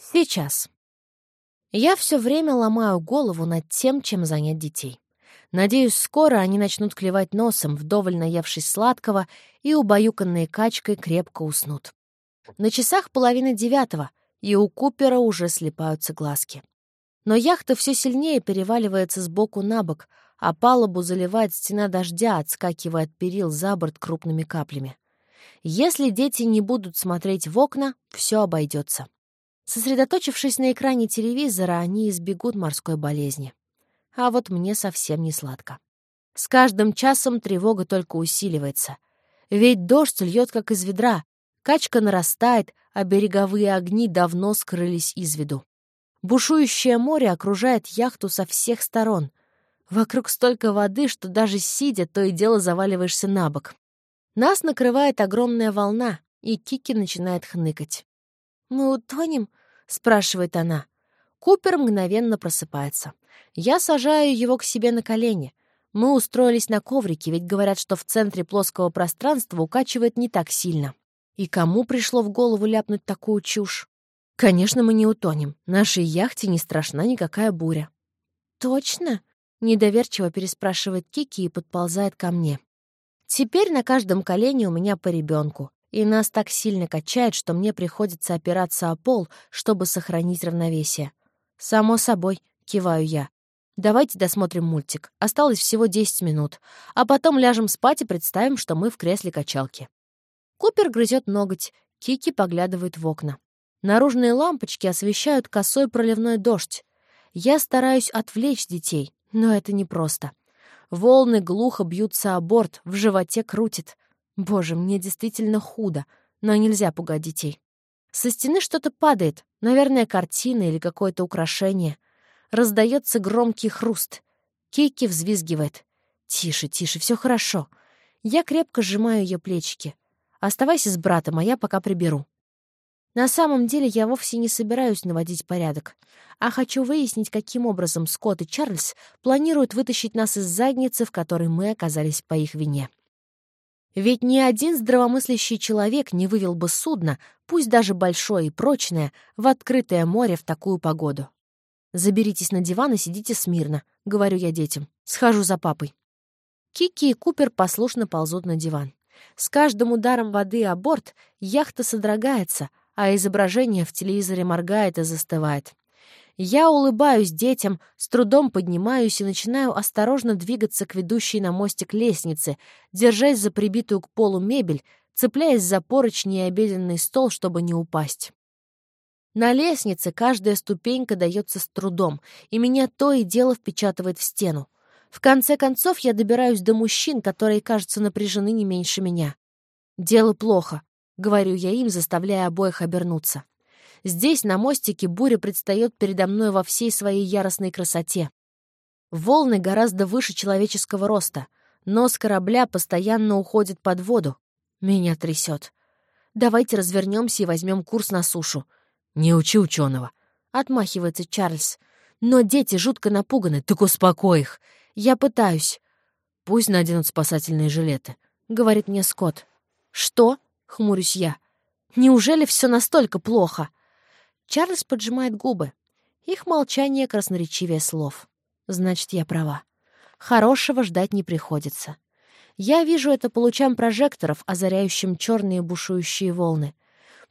Сейчас. Я все время ломаю голову над тем, чем занять детей. Надеюсь, скоро они начнут клевать носом, вдоволь наевшись сладкого, и убаюканные качкой крепко уснут. На часах половина девятого, и у Купера уже слепаются глазки. Но яхта все сильнее переваливается с боку на бок, а палубу заливает стена дождя, отскакивая от перил за борт крупными каплями. Если дети не будут смотреть в окна, все обойдется. Сосредоточившись на экране телевизора, они избегут морской болезни. А вот мне совсем не сладко. С каждым часом тревога только усиливается. Ведь дождь льет как из ведра, качка нарастает, а береговые огни давно скрылись из виду. Бушующее море окружает яхту со всех сторон. Вокруг столько воды, что даже сидя, то и дело заваливаешься на бок. Нас накрывает огромная волна, и Кики начинает хныкать. «Мы утонем?» — спрашивает она. Купер мгновенно просыпается. Я сажаю его к себе на колени. Мы устроились на коврике, ведь говорят, что в центре плоского пространства укачивает не так сильно. И кому пришло в голову ляпнуть такую чушь? Конечно, мы не утонем. Нашей яхте не страшна никакая буря. «Точно?» Недоверчиво переспрашивает Кики и подползает ко мне. Теперь на каждом колене у меня по ребенку, и нас так сильно качает, что мне приходится опираться о пол, чтобы сохранить равновесие. «Само собой», — киваю я. «Давайте досмотрим мультик. Осталось всего 10 минут. А потом ляжем спать и представим, что мы в кресле качалки». Купер грызет ноготь, Кики поглядывает в окна. Наружные лампочки освещают косой проливной дождь. Я стараюсь отвлечь детей, но это непросто. Волны глухо бьются о борт, в животе крутит. Боже, мне действительно худо, но нельзя пугать детей. Со стены что-то падает, наверное, картина или какое-то украшение. Раздается громкий хруст. Кейки взвизгивает. «Тише, тише, все хорошо». Я крепко сжимаю ее плечики. «Оставайся с братом, а я пока приберу». На самом деле я вовсе не собираюсь наводить порядок, а хочу выяснить, каким образом Скотт и Чарльз планируют вытащить нас из задницы, в которой мы оказались по их вине. Ведь ни один здравомыслящий человек не вывел бы судно, пусть даже большое и прочное, в открытое море в такую погоду. «Заберитесь на диван и сидите смирно», — говорю я детям. «Схожу за папой». Кики и Купер послушно ползут на диван. С каждым ударом воды о борт яхта содрогается, а изображение в телевизоре моргает и застывает. Я улыбаюсь детям, с трудом поднимаюсь и начинаю осторожно двигаться к ведущей на мостик лестнице, держась за прибитую к полу мебель, цепляясь за поручни и обеденный стол, чтобы не упасть. На лестнице каждая ступенька дается с трудом, и меня то и дело впечатывает в стену. В конце концов я добираюсь до мужчин, которые, кажется, напряжены не меньше меня. Дело плохо. — говорю я им, заставляя обоих обернуться. Здесь, на мостике, буря предстает передо мной во всей своей яростной красоте. Волны гораздо выше человеческого роста. Нос корабля постоянно уходит под воду. Меня трясет. Давайте развернемся и возьмем курс на сушу. Не учи ученого. Отмахивается Чарльз. Но дети жутко напуганы. Так успокой их. Я пытаюсь. Пусть наденут спасательные жилеты, говорит мне Скотт. Что? — хмурюсь я. «Неужели все настолько плохо?» Чарльз поджимает губы. Их молчание красноречивее слов. Значит, я права. Хорошего ждать не приходится. Я вижу это по лучам прожекторов, озаряющим черные бушующие волны.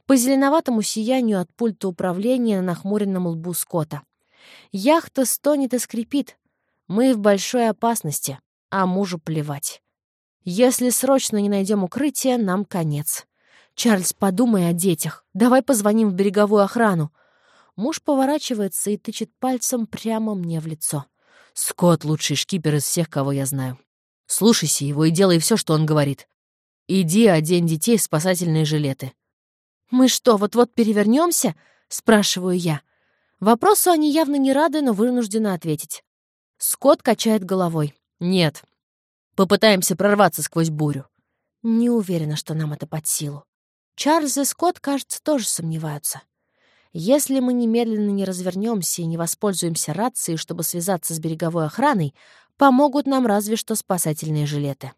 По зеленоватому сиянию от пульта управления на нахмуренном лбу Скотта. Яхта стонет и скрипит. Мы в большой опасности, а мужу плевать. Если срочно не найдем укрытие, нам конец. Чарльз, подумай о детях. Давай позвоним в береговую охрану. Муж поворачивается и тычет пальцем прямо мне в лицо. Скотт — лучший шкипер из всех, кого я знаю. Слушайся его и делай все, что он говорит. Иди одень детей в спасательные жилеты. «Мы что, вот-вот перевернемся? спрашиваю я. Вопросу они явно не рады, но вынуждены ответить. Скотт качает головой. «Нет, Попытаемся прорваться сквозь бурю. Не уверена, что нам это под силу. Чарльз и Скотт, кажется, тоже сомневаются. Если мы немедленно не развернемся и не воспользуемся рацией, чтобы связаться с береговой охраной, помогут нам разве что спасательные жилеты.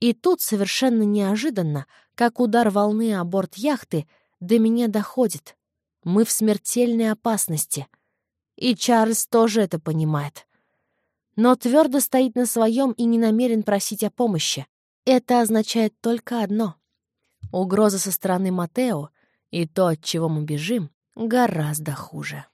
И тут совершенно неожиданно, как удар волны о борт яхты, до меня доходит. Мы в смертельной опасности. И Чарльз тоже это понимает. Но твердо стоит на своем и не намерен просить о помощи. Это означает только одно. Угроза со стороны Матео и то, от чего мы бежим, гораздо хуже.